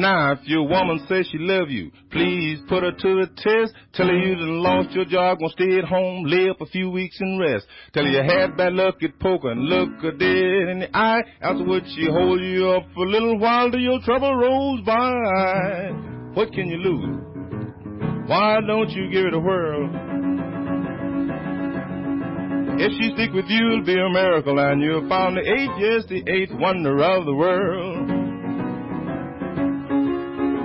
Now, if your woman mm. says she love you, please put her to the test. Tell her you mm. done lost your job, gonna stay at home, lay up a few weeks and rest. Tell her you mm-hmm. had bad luck at poker and look her dead in the eye. After Afterwards she hold you up for a little while till your trouble rolls by. Mm-hmm. What can you lose? Why don't you give it a whirl? If she stick with you, it'll be a miracle, and you'll find the eighth, yes, the eighth wonder of the world.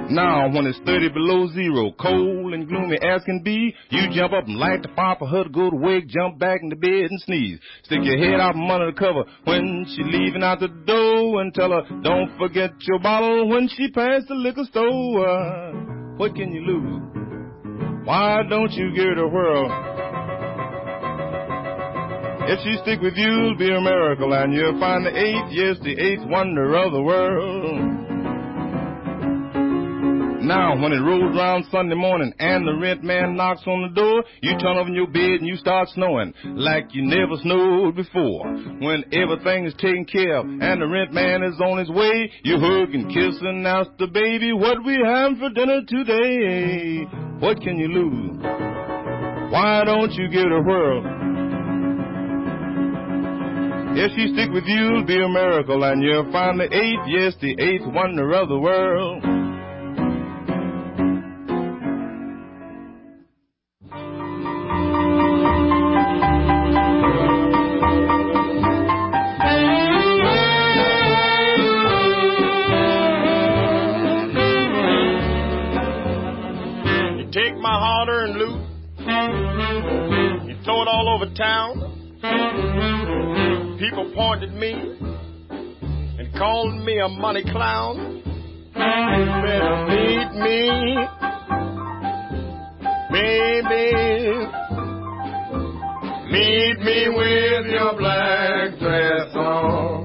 Now, when it's 30 below zero, cold and gloomy as can be, you jump up and light the fire for her to go to work, jump back in the bed and sneeze. Stick your head out from under the cover when she leaving out the door and tell her, don't forget your bottle when she passed the liquor store. What can you lose? Why don't you give it a whirl? If she stick with you, it'll be a miracle, and you'll find the eighth, yes, the eighth wonder of the world. Now, when it rolls around Sunday morning and the rent man knocks on the door, you turn over in your bed and you start snowing like you never snowed before. When everything is taken care of and the rent man is on his way, you hug and kiss and ask the baby what we have for dinner today. What can you lose? Why don't you give it a whirl? If she stick with you, it'll be a miracle, and you'll find the eighth, yes, the eighth wonder of the world. Town. People pointed me and called me a money clown. Better meet me, baby. Meet me with your black dress on.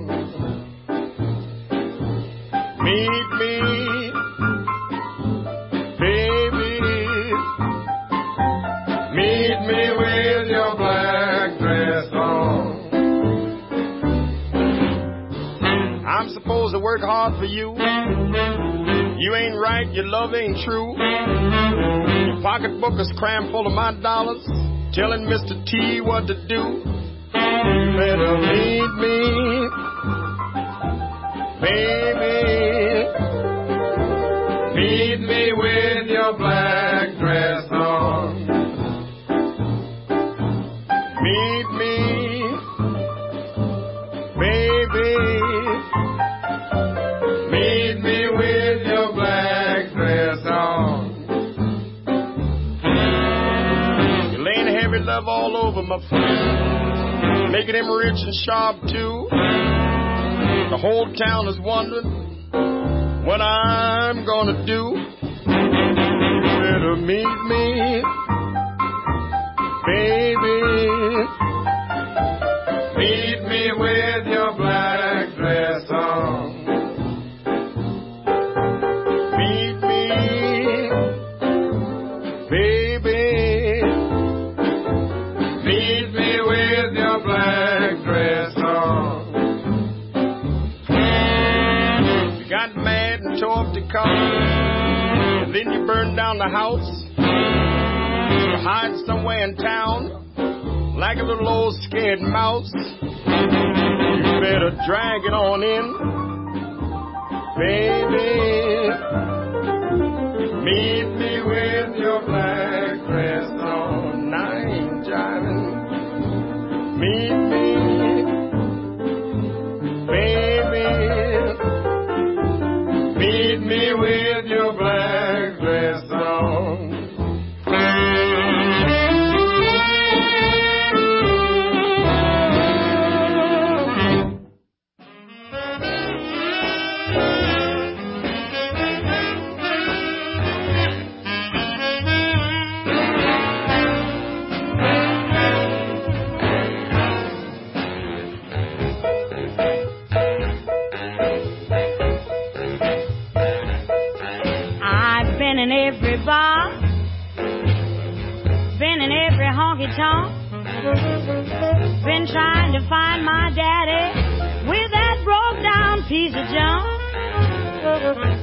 Work hard for you. You ain't right, your love ain't true. Your pocketbook is crammed full of my dollars, telling Mr. T what to do. You better meet me, baby. You're love all over my face, making him rich and sharp too. The whole town is wondering what I'm gonna do. Better meet me, baby. Burned down the house. You hide somewhere in town, like a little old scared mouse. You better drag it on in, baby. Meet me with been trying to find my daddy with that broke down piece of junk.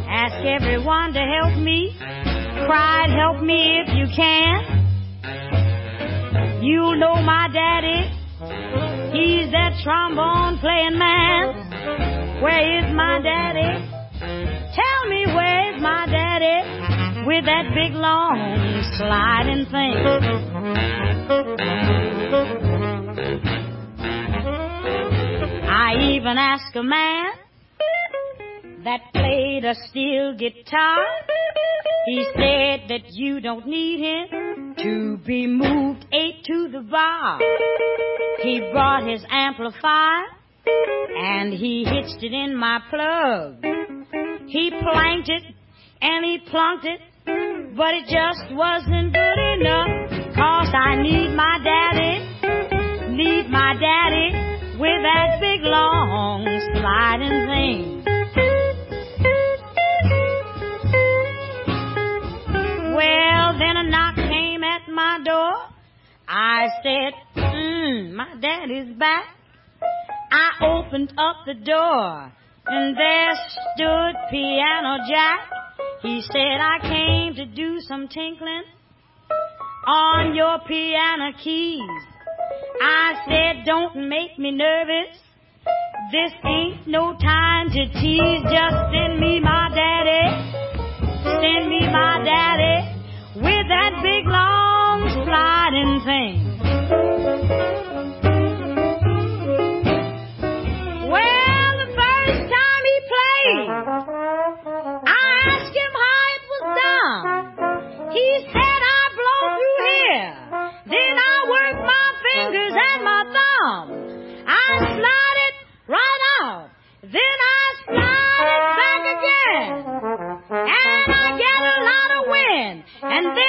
Ask everyone to help me. Cried, help me if you can. You know my daddy. He's that trombone playing man. Where is my daddy? Tell me where's my daddy with that big long sliding thing. I even asked a man that played a steel guitar. He said that you don't need him to be moved eight to the bar. He brought his amplifier and he hitched it in my plug. He planked it and he plunked it, but it just wasn't good enough. Cause I need my daddy, need my daddy with that big long sliding thing. Well, then a knock came at my door. I said, mmm, my daddy's back. I opened up the door and there stood Piano Jack. He said, I came to do some tinkling on your piano keys. I said, don't make me nervous. This ain't no time to tease. Just send me my daddy. Send me my daddy with that big long sliding thing. arm. I slide it right off. Then I slide it back again. And I get a lot of wind. And then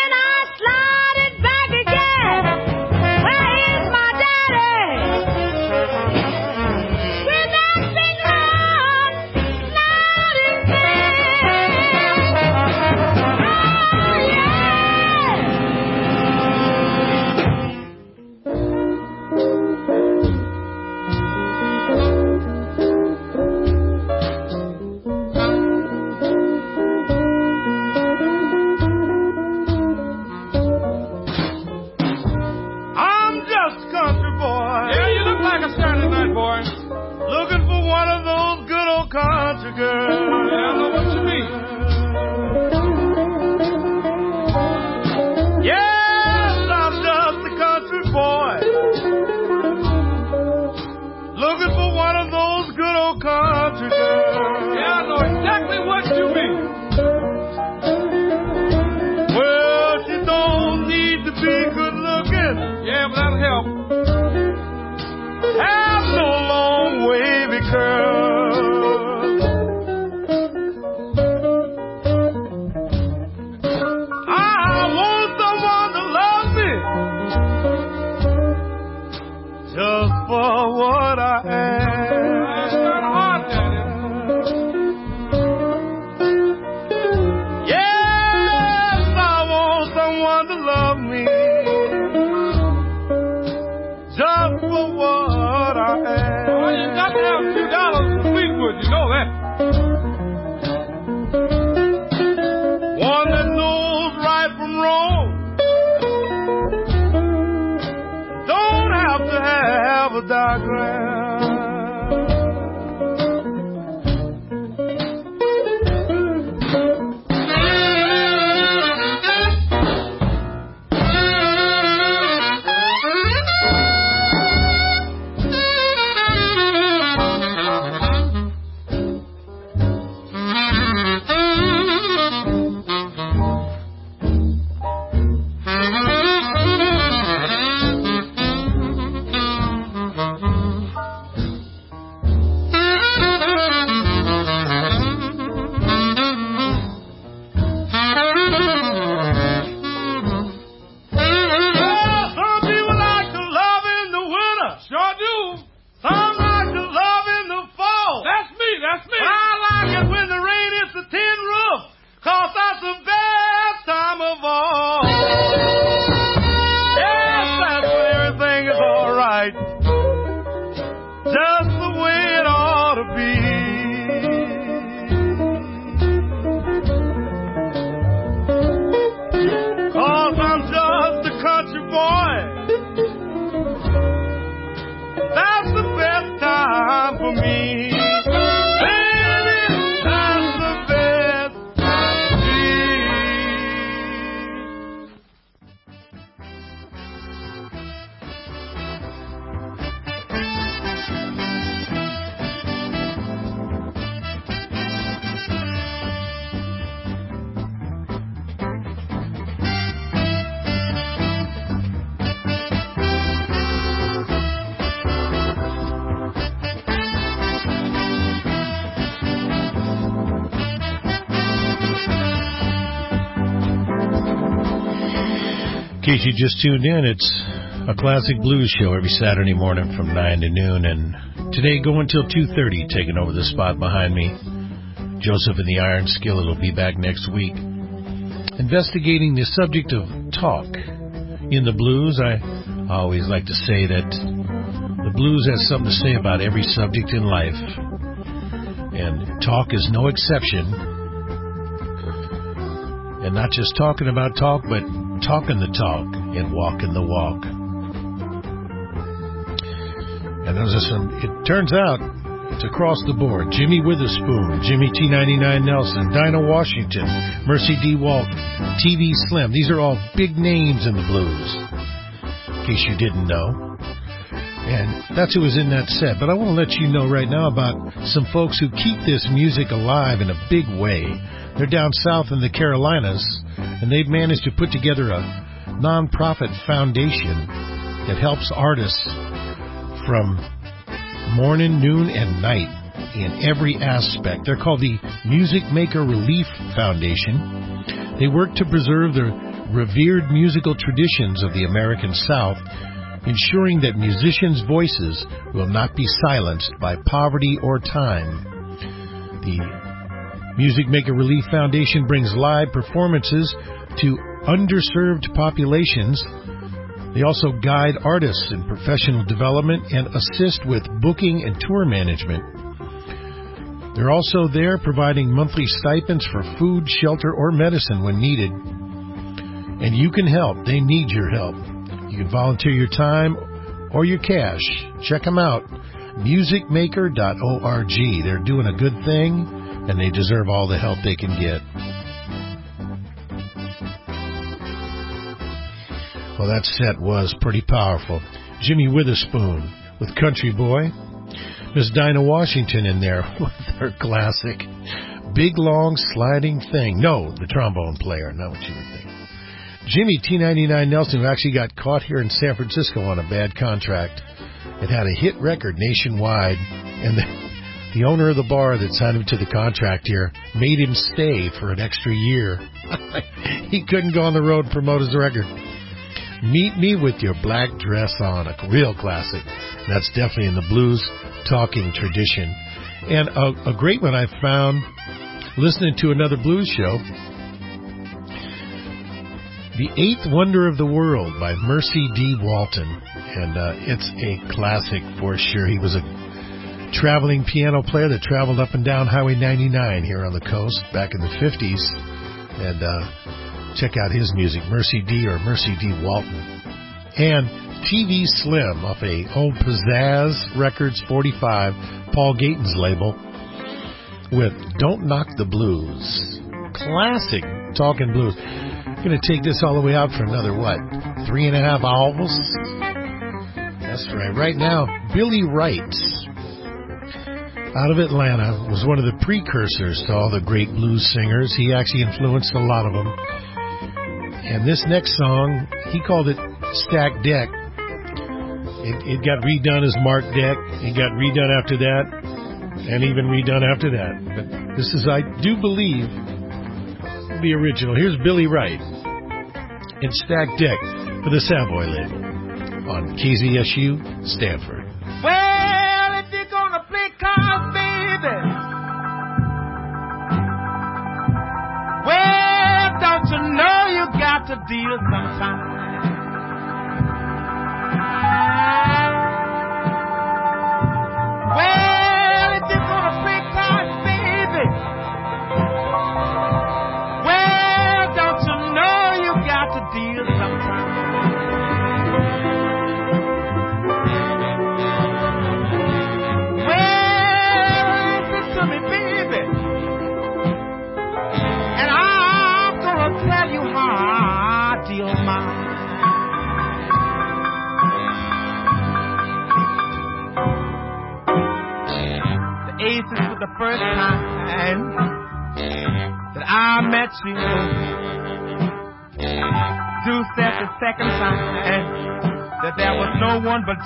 case you just tuned in, it's a classic blues show every Saturday morning from 9 to noon, and today going till 2.30, taking over the spot behind me. Joseph and the Iron Skillet will be back next week. Investigating the subject of talk. In the blues, I always like to say that the blues has something to say about every subject in life, and talk is no exception. And not just talking about talk, but talking the talk and walking the walk. And those are some, it turns out it's across the board. Jimmy Witherspoon, Jimmy T99 Nelson, Dinah Washington, Mercy Dee Walton, TV Slim. These are all big names in the blues, in case you didn't know. And that's who was in that set. But I want to let you know right now about some folks who keep this music alive in a big way. They're down south in the Carolinas, and they've managed to put together a nonprofit foundation that helps artists from morning, noon, and night in every aspect. They're called the Music Maker Relief Foundation. They work to preserve the revered musical traditions of the American South, ensuring that musicians' voices will not be silenced by poverty or time. The Music Maker Relief Foundation brings live performances to underserved populations. They also guide artists in professional development and assist with booking and tour management. They're also there providing monthly stipends for food, shelter, or medicine when needed. And you can help. They need your help. You can volunteer your time or your cash. Check them out. Musicmaker.org. They're doing a good thing and they deserve all the help they can get. Well, that set was pretty powerful. Jimmy Witherspoon with Country Boy. Miss Dinah Washington in there with her classic Big Long Sliding Thing. No, the trombone player, not what you would think. Jimmy T99 Nelson, who actually got caught here in San Francisco on a bad contract. It had a hit record nationwide, and the, the owner of the bar that signed him to the contract here made him stay for an extra year. he couldn't go on the road and promote his record. Meet Me with Your Black Dress On, a real classic. That's definitely in the blues talking tradition. And a, a great one I found listening to another blues show. The Eighth Wonder of the World by Mercy Dee Walton. And uh, it's a classic for sure. He was a traveling piano player that traveled up and down Highway 99 here on the coast back in the 50s. And uh, check out his music, Mercy Dee or Mercy Dee Walton. And TV Slim off a old Pizzazz Records 45, Paul Gayten's label, with Don't Knock the Blues. Classic talking blues. Gonna take this all the way out for another, what, three and a half hours? That's right. Right now, Billy Wright out of Atlanta was one of the precursors to all the great blues singers. He actually influenced a lot of them. And this next song, he called it Stack Deck. It, it got redone as Mark Deck. It got redone after that, and even redone after that. But this is, I do believe, the original. Here's Billy Wright in Stack Deck for the Savoy label on KZSU Stanford. Well, to deal sometimes?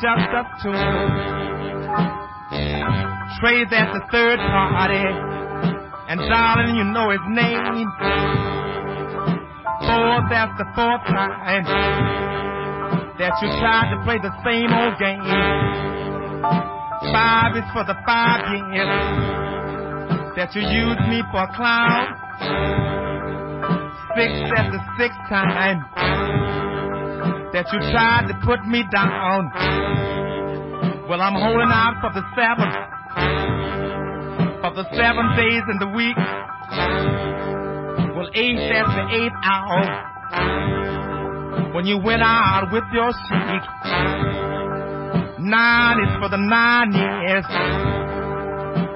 Just us two. Trey's at the third party, and darling, you know his name. four, that's the fourth time that you tried to play the same old game. Five is for the five years that you used me for a clown. Six, that's the sixth time that you tried to put me down. Well, I'm holding out for the seventh, for the seven days in the week. Well, eight, that's the eighth hour when you went out with your sheik. Nine is for the nine years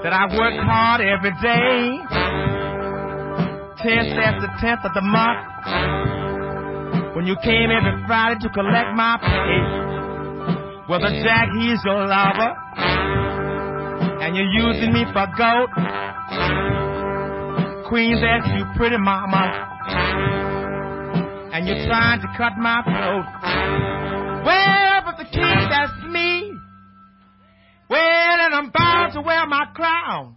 that I worked hard every day. Ten, that's the tenth of the month when you came every Friday to collect my pay. The Jack, he's your lover, and you're using me for goat. Queens ask you pretty mama, and you're trying to cut my throat. Well, but the king, that's me. Well, and I'm bound to wear my crown.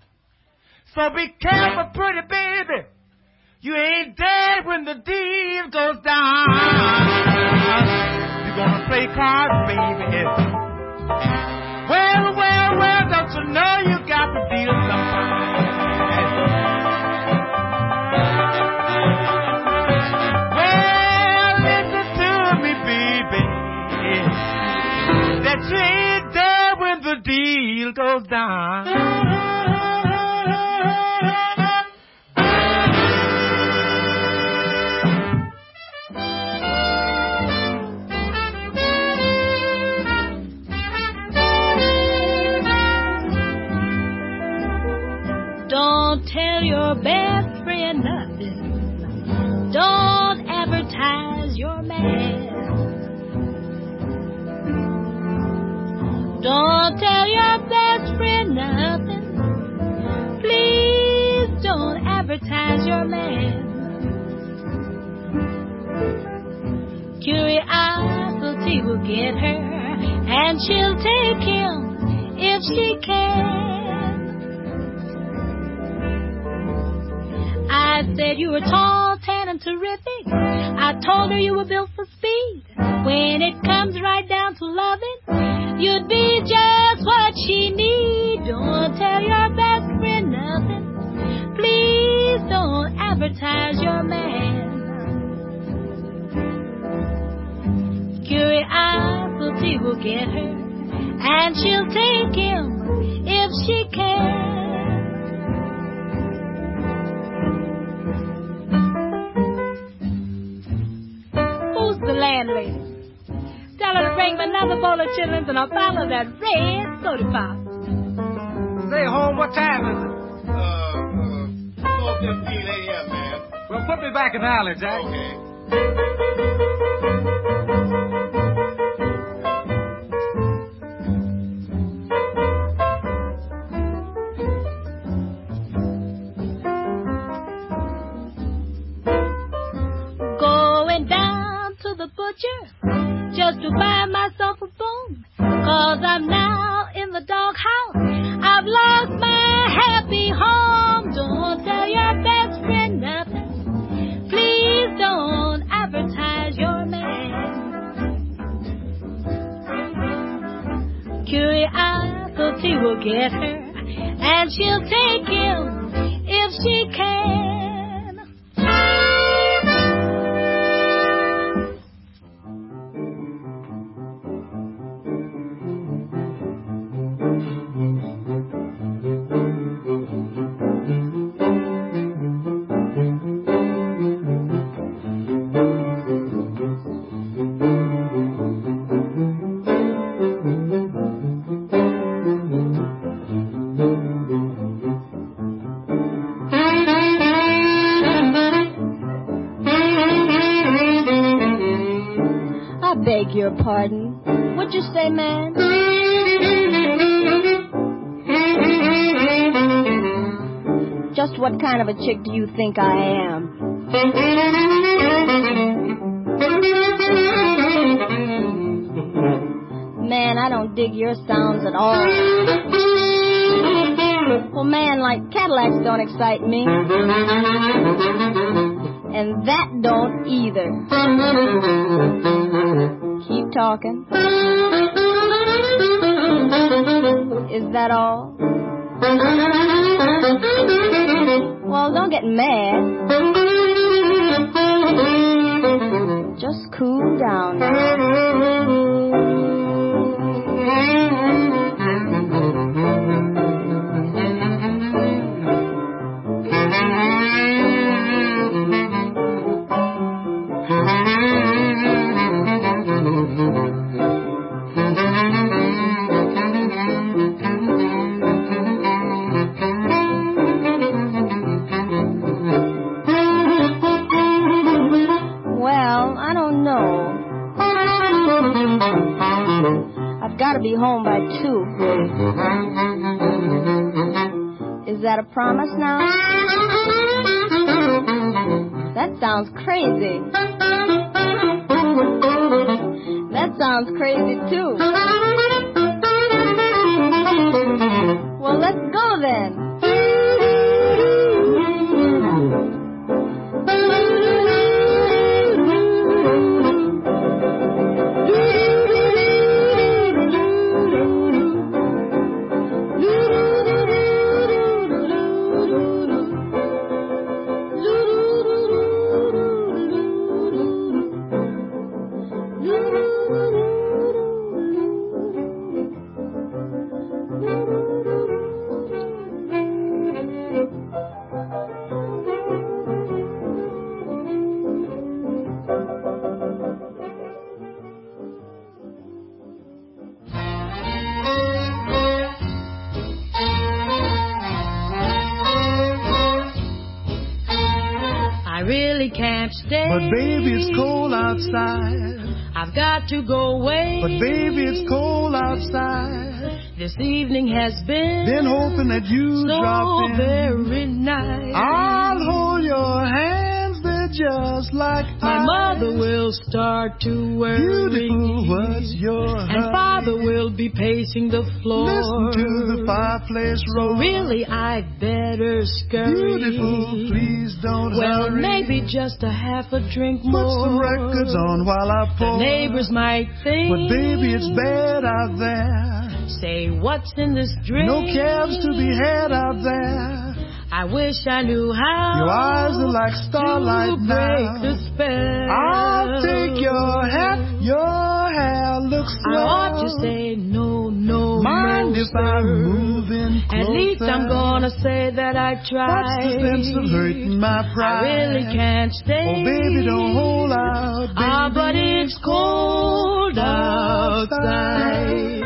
So be careful, pretty baby. You ain't dead when the deal goes down. You're gonna play cards, baby. Well, well, well, don't you know you got to deal sometime? Well, listen to me, baby. That you ain't dead when the deal goes down. Your best friend nothing. Don't advertise your man. Don't tell your best friend nothing. Please don't advertise your man. Curiosity will get her, and she'll take him if she can. Said you were tall, tan, and terrific. I told her you were built for speed. When it comes right down to loving, you'd be just what she need. Don't tell your best friend nothing. Please don't advertise your man. Curiosity will get her, and she'll take him if she can. Landlady? Tell her to bring me another bowl of chitlins and a bottle of that red soda pop. Stay home, what time is it? Uh, uh, 4.15 a.m., man. Well, put me back in the alley, Jack. Okay. What kind of a chick do you think I am? Man, I don't dig your sounds at all. Well, man, like Cadillacs don't excite me. And that don't either. Keep talking. Is that all? Well, don't get mad. Just cool down. Promise now? That sounds crazy. To go away. But baby, it's cold outside. This evening has been Been hoping that you so drop in. very nice. I'll hold your they're just like My ice. mother will start to worry. Beautiful, what's your And father will be pacing the floor. Listen to the fireplace So roar. really, I'd better scurry. Beautiful, please don't Well, hurry. maybe just a half a drink Put more. some records on while I pour. The neighbors might think. But baby, it's bad out there. Say, what's in this drink? No cabs to be had out there. I wish I knew how. Your eyes are like starlight to break now. the spell. I'll take your hat, your hair looks I swell. ought to say no, no, Mind no, if I'm moving closer? At least I'm gonna say that I tried. What's the sense of hurting my pride? I really can't stay. Oh, baby, don't hold out, baby. Ah, but it's cold outside.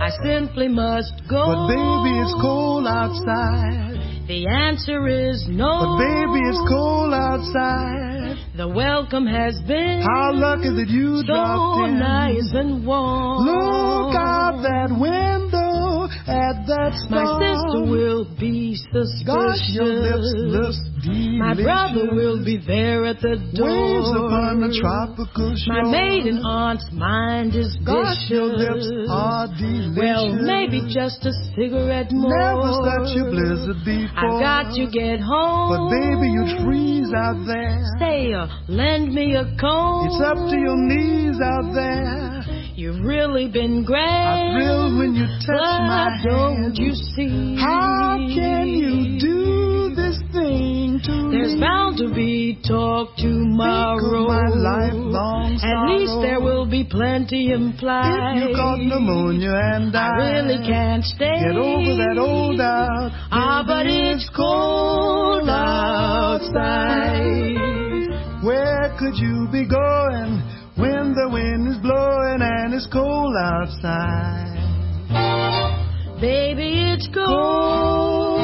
I simply must go. But baby, it's cold outside. The answer is no. The baby, it's cold outside. The welcome has been How lucky that you so dropped in. nice and warm. Look out that window at that My star. sister will be suspicious. Gosh, your lips delicious. My brother will be there at the door. Waves upon the tropical shore. My maiden aunt's mind is Gosh, your vicious. lips are delicious. Well, maybe just a cigarette more. Never such a blizzard before. I've got to get home. But baby, you'd freeze out there. Say, uh, lend me a comb. It's up to your knees out there. You've really been great. I thrill when you touch but my don't hand. you see? How can you do this thing to There's me? There's bound to be talk tomorrow. At least there will be plenty implied. If you caught pneumonia and I I really can't stay. Get over that old doubt. Ah, but it's cold outside. Where could you be going when the wind is blowing and it's cold outside? Baby, it's cold